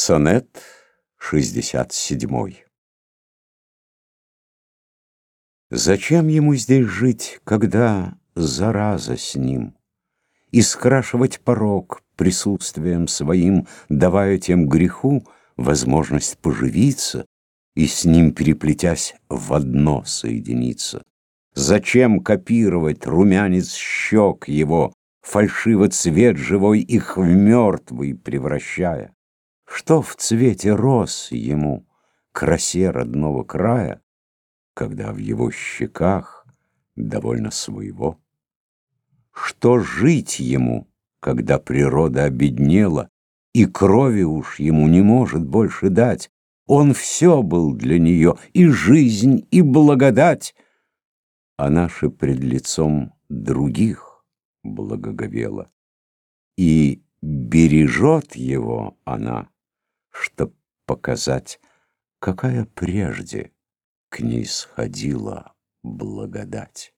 Сонет 67 Зачем ему здесь жить, когда зараза с ним? И скрашивать порог присутствием своим, Давая тем греху возможность поживиться И с ним, переплетясь, в одно соединиться? Зачем копировать румянец щек его, Фальшиво цвет живой их в мертвый превращая? Что в цвете роз ему, красе родного края, Когда в его щеках довольно своего? Что жить ему, когда природа обеднела, И крови уж ему не может больше дать? Он все был для нее, и жизнь, и благодать, А наши пред лицом других благоговела. И бережет его она, показать, какая прежде к ней сходила благодать.